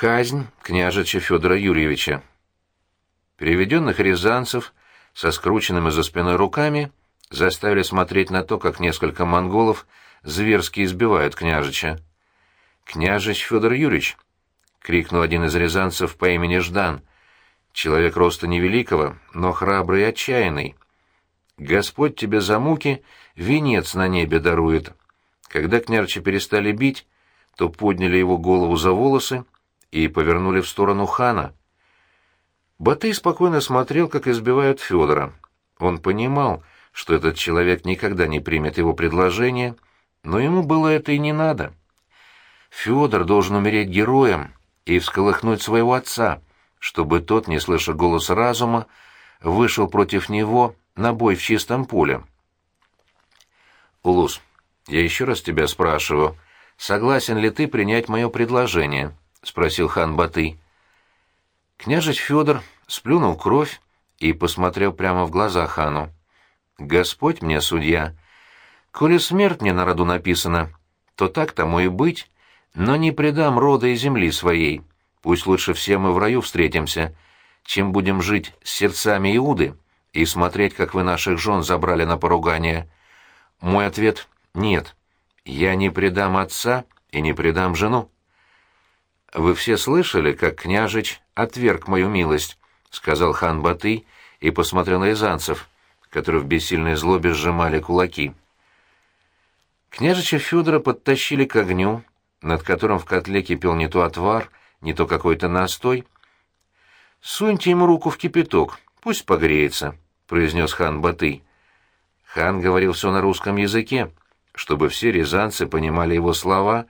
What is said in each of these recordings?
Казнь княжича Федора Юрьевича. Переведенных рязанцев со скрученными за спиной руками заставили смотреть на то, как несколько монголов зверски избивают княжича. «Княжич Федор Юрьевич!» — крикнул один из рязанцев по имени Ждан. «Человек роста невеликого, но храбрый и отчаянный. Господь тебе за муки венец на небе дарует». Когда княжича перестали бить, то подняли его голову за волосы и повернули в сторону хана. Батый спокойно смотрел, как избивают Федора. Он понимал, что этот человек никогда не примет его предложение, но ему было это и не надо. Федор должен умереть героем и всколыхнуть своего отца, чтобы тот, не слыша голос разума, вышел против него на бой в чистом поле. «Улус, я еще раз тебя спрашиваю, согласен ли ты принять мое предложение?» — спросил хан Баты. Княжич Федор сплюнул кровь и посмотрел прямо в глаза хану. «Господь мне судья. Коли смерть мне на роду написана, то так тому и быть, но не предам рода и земли своей. Пусть лучше все мы в раю встретимся, чем будем жить с сердцами Иуды и смотреть, как вы наших жен забрали на поругание. Мой ответ — нет. Я не предам отца и не предам жену. Вы все слышали, как княжич отверг мою милость, — сказал хан Баты и посмотрел на рязанцев, которые в бессильной злобе сжимали кулаки. Княжича Федора подтащили к огню, над которым в котле кипел не то отвар, не то какой-то настой. «Суньте ему руку в кипяток, пусть погреется», — произнес хан Баты. Хан говорил все на русском языке, чтобы все рязанцы понимали его слова,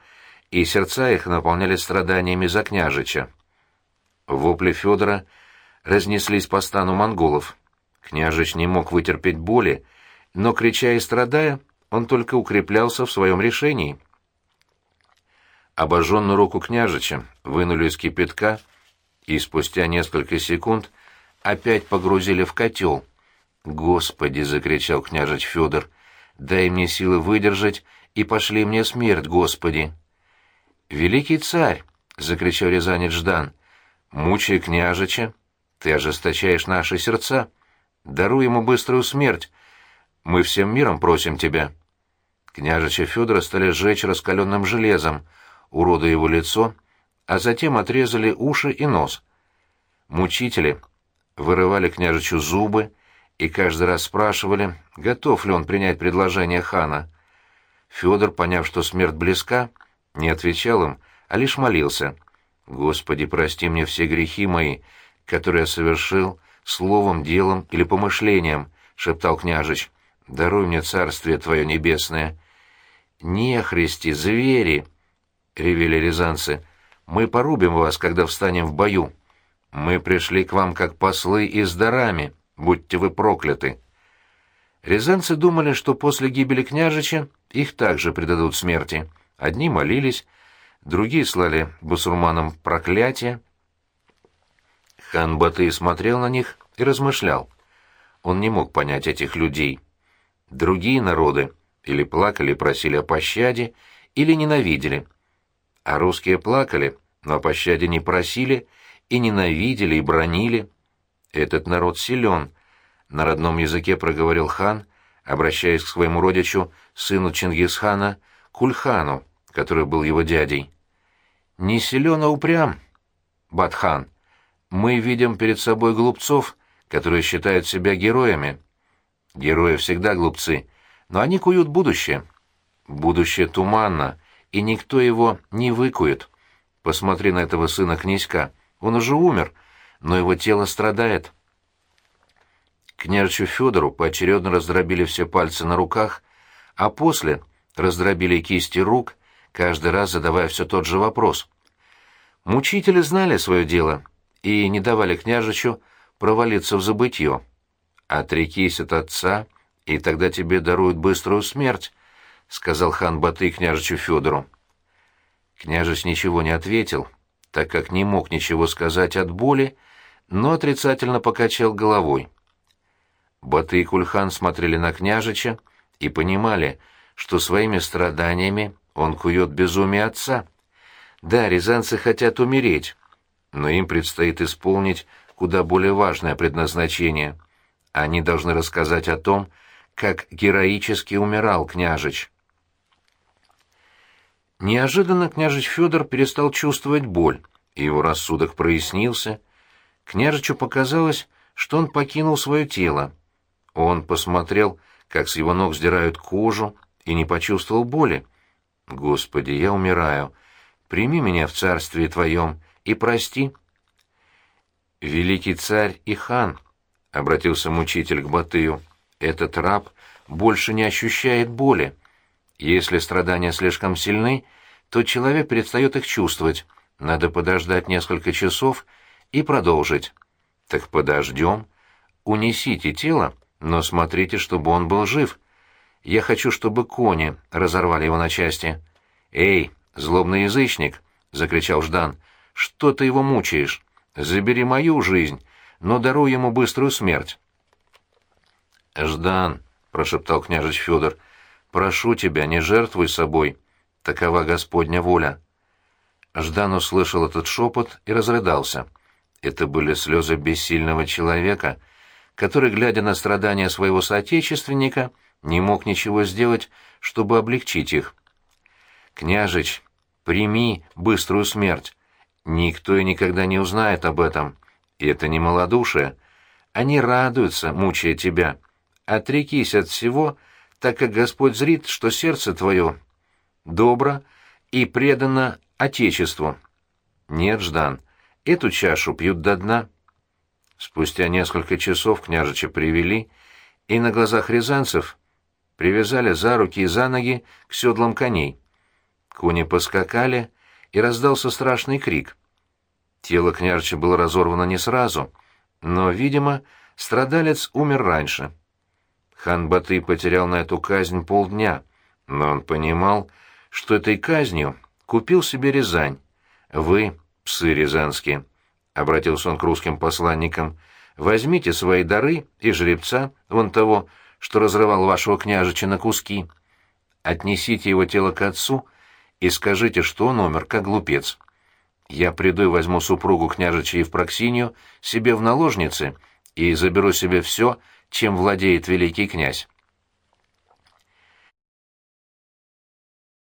и сердца их наполняли страданиями за княжича. Вопли Федора разнеслись по стану монголов. Княжич не мог вытерпеть боли, но, крича и страдая, он только укреплялся в своем решении. Обожженную руку княжича вынули из кипятка и спустя несколько секунд опять погрузили в котел. «Господи!» — закричал княжич Федор. «Дай мне силы выдержать, и пошли мне смерть, Господи!» «Великий царь!» — закричал рязанец Ждан. «Мучай княжича, ты ожесточаешь наши сердца. Даруй ему быструю смерть. Мы всем миром просим тебя». Княжича Федора стали сжечь раскаленным железом, уродуя его лицо, а затем отрезали уши и нос. Мучители вырывали княжичу зубы и каждый раз спрашивали, готов ли он принять предложение хана. Федор, поняв, что смерть близка, не отвечал им, а лишь молился. «Господи, прости мне все грехи мои, которые я совершил словом, делом или помышлением», — шептал княжич. «Даруй мне царствие твое небесное». «Нехристи, звери!» — ревели рязанцы. «Мы порубим вас, когда встанем в бою. Мы пришли к вам как послы и с дарами. Будьте вы прокляты!» Рязанцы думали, что после гибели княжича их также предадут смерти. Одни молились, другие слали басурманам проклятия. Хан Батый смотрел на них и размышлял. Он не мог понять этих людей. Другие народы или плакали просили о пощаде, или ненавидели. А русские плакали, но о пощаде не просили, и ненавидели, и бронили. Этот народ силен, — на родном языке проговорил хан, обращаясь к своему родичу, сыну Чингисхана, Кульхану который был его дядей. «Не силен, а упрям, Батхан. Мы видим перед собой глупцов, которые считают себя героями. Герои всегда глупцы, но они куют будущее. Будущее туманно, и никто его не выкует. Посмотри на этого сына князька. Он уже умер, но его тело страдает». Княжичу Федору поочередно раздробили все пальцы на руках, а после раздробили кисти рук каждый раз задавая все тот же вопрос. Мучители знали свое дело и не давали княжичу провалиться в забытье. «Отрекись от отца, и тогда тебе даруют быструю смерть», — сказал хан Баты княжичу Федору. Княжич ничего не ответил, так как не мог ничего сказать от боли, но отрицательно покачал головой. Баты и Кульхан смотрели на княжича и понимали, что своими страданиями он кует безумие отца. Да, рязанцы хотят умереть, но им предстоит исполнить куда более важное предназначение. Они должны рассказать о том, как героически умирал княжич. Неожиданно княжич Федор перестал чувствовать боль, и его рассудок прояснился. Княжичу показалось, что он покинул свое тело. Он посмотрел, как с его ног сдирают кожу, и не почувствовал боли. «Господи, я умираю. Прими меня в царствие Твоем и прости». «Великий царь и хан», — обратился мучитель к Батыю, — «этот раб больше не ощущает боли. Если страдания слишком сильны, то человек перестает их чувствовать. Надо подождать несколько часов и продолжить». «Так подождем. Унесите тело, но смотрите, чтобы он был жив. Я хочу, чтобы кони разорвали его на части». «Эй, злобный язычник!» — закричал Ждан. «Что ты его мучаешь? Забери мою жизнь, но даруй ему быструю смерть». «Ждан!» — прошептал княжич Федор. «Прошу тебя, не жертвуй собой. Такова Господня воля». Ждан услышал этот шепот и разрыдался. Это были слезы бессильного человека, который, глядя на страдания своего соотечественника, не мог ничего сделать, чтобы облегчить их. «Княжич, прими быструю смерть. Никто и никогда не узнает об этом. И это не малодушие. Они радуются, мучая тебя. Отрекись от всего, так как Господь зрит, что сердце твое добро и предано Отечеству. Нет, Ждан, эту чашу пьют до дна». Спустя несколько часов княжича привели, и на глазах рязанцев привязали за руки и за ноги к седлам коней. Кони поскакали, и раздался страшный крик. Тело княжича было разорвано не сразу, но, видимо, страдалец умер раньше. Хан Баты потерял на эту казнь полдня, но он понимал, что этой казнью купил себе Рязань. Вы, псы рязанские, — обратился он к русским посланникам, — возьмите свои дары и жребца, вон того, что разрывал вашего княжича на куски. Отнесите его тело к отцу и скажите, что он умер, как глупец. Я приду и возьму супругу княжича Евпроксинью себе в наложницы и заберу себе все, чем владеет великий князь.